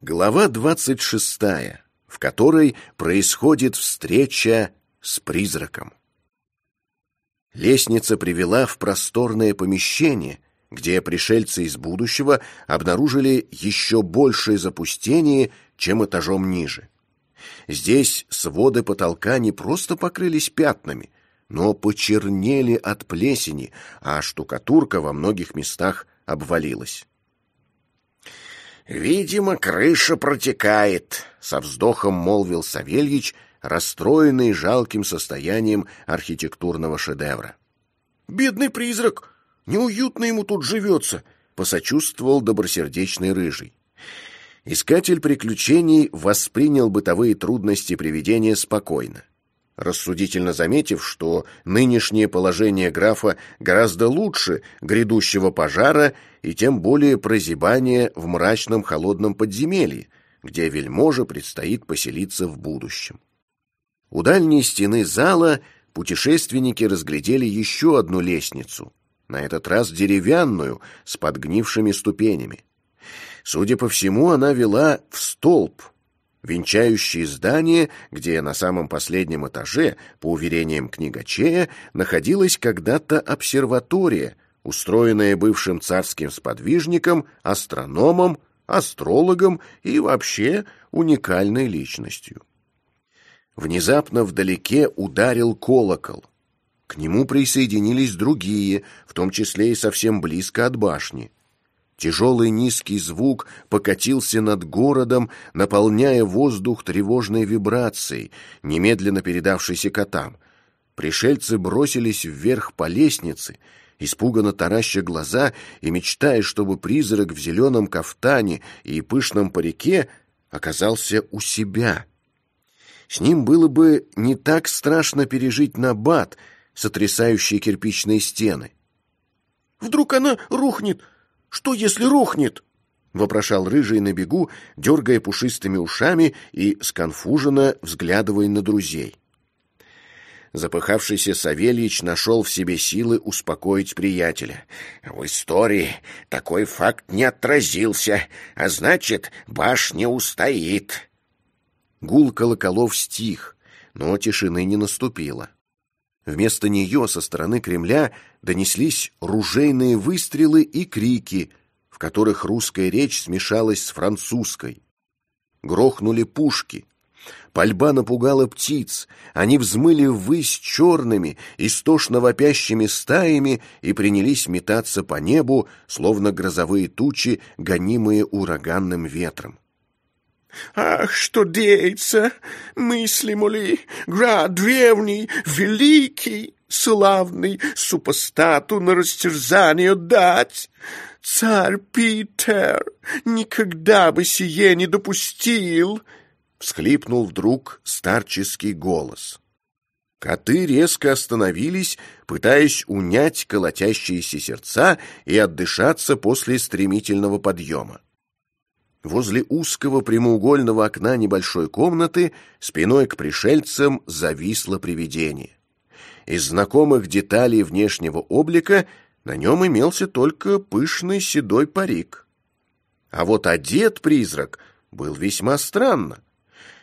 Глава двадцать шестая, в которой происходит встреча с призраком. Лестница привела в просторное помещение, где пришельцы из будущего обнаружили еще большее запустение, чем этажом ниже. Здесь своды потолка не просто покрылись пятнами, но почернели от плесени, а штукатурка во многих местах обвалилась. «Видимо, крыша протекает», — со вздохом молвил Савельич, расстроенный жалким состоянием архитектурного шедевра. «Бедный призрак! Неуютно ему тут живется!» — посочувствовал добросердечный рыжий. Искатель приключений воспринял бытовые трудности привидения спокойно рассудительно заметив, что нынешнее положение графа гораздо лучше грядущего пожара и тем более прозябания в мрачном холодном подземелье, где вельможе предстоит поселиться в будущем. У дальней стены зала путешественники разглядели еще одну лестницу, на этот раз деревянную, с подгнившими ступенями. Судя по всему, она вела в столб, венчающие здание, где на самом последнем этаже, по уверениям книгачея, находилась когда-то обсерватория, устроенная бывшим царским сподвижником, астрономом, астрологом и вообще уникальной личностью. Внезапно вдалеке ударил колокол. К нему присоединились другие, в том числе и совсем близко от башни. Тяжелый низкий звук покатился над городом, наполняя воздух тревожной вибрацией, немедленно передавшейся котам. Пришельцы бросились вверх по лестнице, испуганно тараща глаза и мечтая, чтобы призрак в зеленом кафтане и пышном парике оказался у себя. С ним было бы не так страшно пережить набат, сотрясающий кирпичные стены. «Вдруг она рухнет!» Что, если рухнет?» — вопрошал рыжий на бегу, дергая пушистыми ушами и сконфуженно взглядывая на друзей. Запыхавшийся Савельич нашел в себе силы успокоить приятеля. «В истории такой факт не отразился, а значит, башня устоит». Гул колоколов стих, но тишины не наступило. Вместо нее со стороны Кремля донеслись ружейные выстрелы и крики, в которых русская речь смешалась с французской. Грохнули пушки. Пальба напугала птиц. Они взмыли ввысь черными, истошно вопящими стаями и принялись метаться по небу, словно грозовые тучи, гонимые ураганным ветром. Ах, что деется, мыслимо ли, град древний, великий, славный, супостату на растерзание дать. Царь Питер никогда бы сие не допустил, — всхлипнул вдруг старческий голос. Коты резко остановились, пытаясь унять колотящиеся сердца и отдышаться после стремительного подъема. Возле узкого прямоугольного окна небольшой комнаты спиной к пришельцам зависло привидение. Из знакомых деталей внешнего облика на нем имелся только пышный седой парик. А вот одет призрак был весьма странно.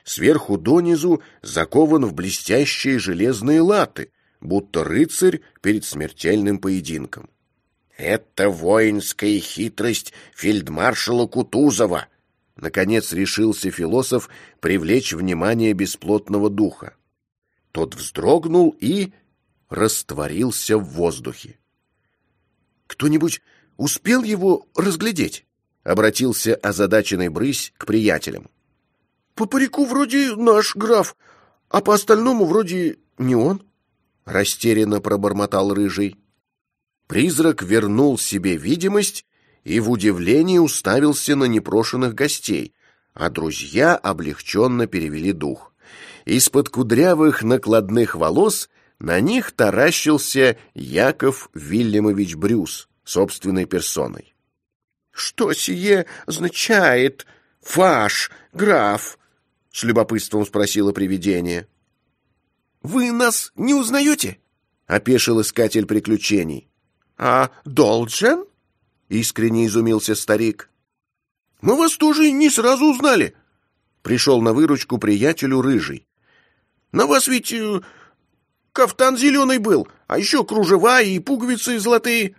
Сверху донизу закован в блестящие железные латы, будто рыцарь перед смертельным поединком. «Это воинская хитрость фельдмаршала Кутузова!» Наконец решился философ привлечь внимание бесплотного духа. Тот вздрогнул и растворился в воздухе. «Кто-нибудь успел его разглядеть?» — обратился озадаченный брысь к приятелям. «По парику вроде наш граф, а по остальному вроде не он», — растерянно пробормотал рыжий. Призрак вернул себе видимость и в удивлении уставился на непрошенных гостей, а друзья облегченно перевели дух. Из-под кудрявых накладных волос на них таращился Яков Вильямович Брюс собственной персоной. «Что сие означает, ваш граф?» — с любопытством спросило привидение. «Вы нас не узнаете?» — опешил искатель приключений. «А должен?» — искренне изумился старик. Мы вас тоже не сразу узнали. Пришел на выручку приятелю Рыжий. На вас ведь э, кафтан зеленый был, а еще кружева и пуговицы золотые.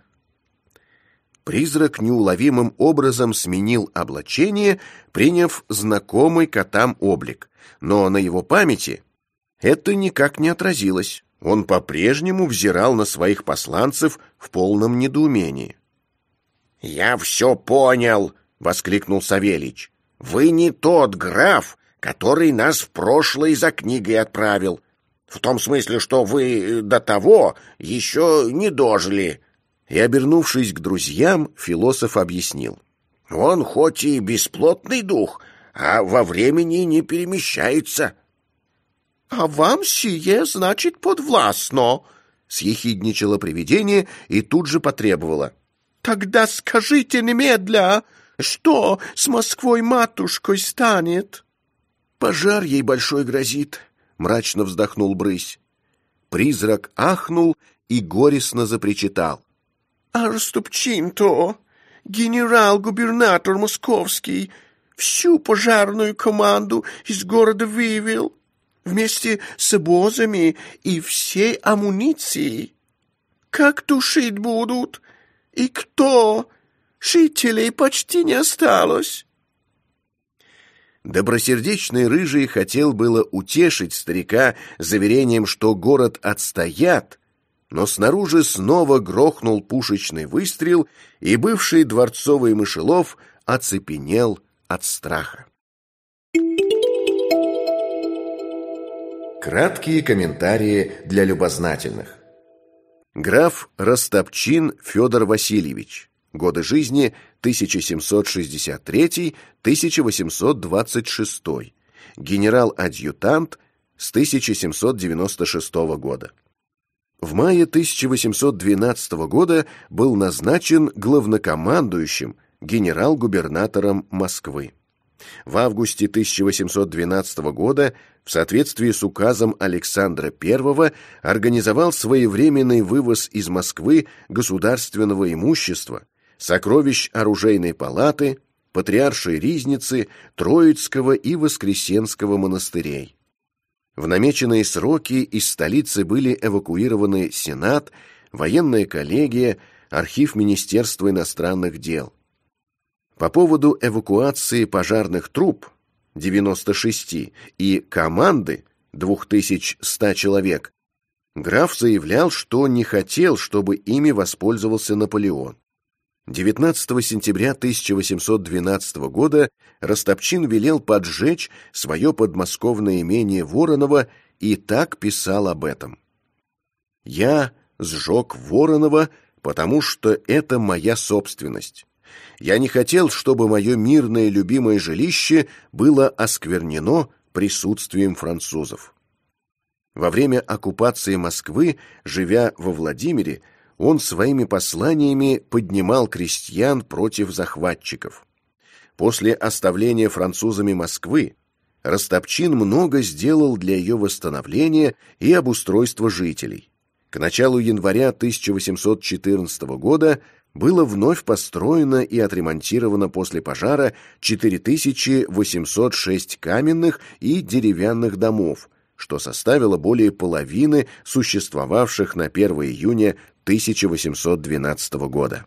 Призрак неуловимым образом сменил облачение, приняв знакомый котам облик, но на его памяти это никак не отразилось. Он по-прежнему взирал на своих посланцев в полном недоумении. «Я все понял!» — воскликнул Савельич. «Вы не тот граф, который нас в прошлое за книгой отправил. В том смысле, что вы до того еще не дожили». И, обернувшись к друзьям, философ объяснил. «Он хоть и бесплотный дух, а во времени не перемещается». «А вам сие значит подвластно», — съехидничало привидение и тут же потребовало. «Тогда скажите немедля, что с Москвой-матушкой станет?» «Пожар ей большой грозит», — мрачно вздохнул Брысь. Призрак ахнул и горестно запричитал. «А Растопчин-то, генерал-губернатор московский, всю пожарную команду из города вывел вместе с обозами и всей амуницией. Как тушить будут? И кто? Жителей почти не осталось. Добросердечный рыжий хотел было утешить старика заверением, что город отстоят, но снаружи снова грохнул пушечный выстрел, и бывший дворцовый мышелов оцепенел от страха. Краткие комментарии для любознательных. Граф Растопчин Федор Васильевич. Годы жизни 1763-1826. Генерал-адъютант с 1796 года. В мае 1812 года был назначен главнокомандующим генерал-губернатором Москвы. В августе 1812 года в соответствии с указом Александра I организовал своевременный вывоз из Москвы государственного имущества, сокровищ оружейной палаты, патриаршей ризницы, Троицкого и Воскресенского монастырей. В намеченные сроки из столицы были эвакуированы Сенат, военная коллегия, архив Министерства иностранных дел. По поводу эвакуации пожарных труб 96 и команды 2100 человек граф заявлял, что не хотел, чтобы ими воспользовался Наполеон. 19 сентября 1812 года Ростопчин велел поджечь свое подмосковное имение Воронова и так писал об этом. «Я сжег Воронова, потому что это моя собственность. Я не хотел, чтобы мое мирное любимое жилище было осквернено присутствием французов. Во время оккупации Москвы, живя во Владимире, он своими посланиями поднимал крестьян против захватчиков. После оставления французами Москвы Растопчин много сделал для ее восстановления и обустройства жителей. К началу января 1814 года было вновь построено и отремонтировано после пожара 4806 каменных и деревянных домов, что составило более половины существовавших на 1 июня 1812 года.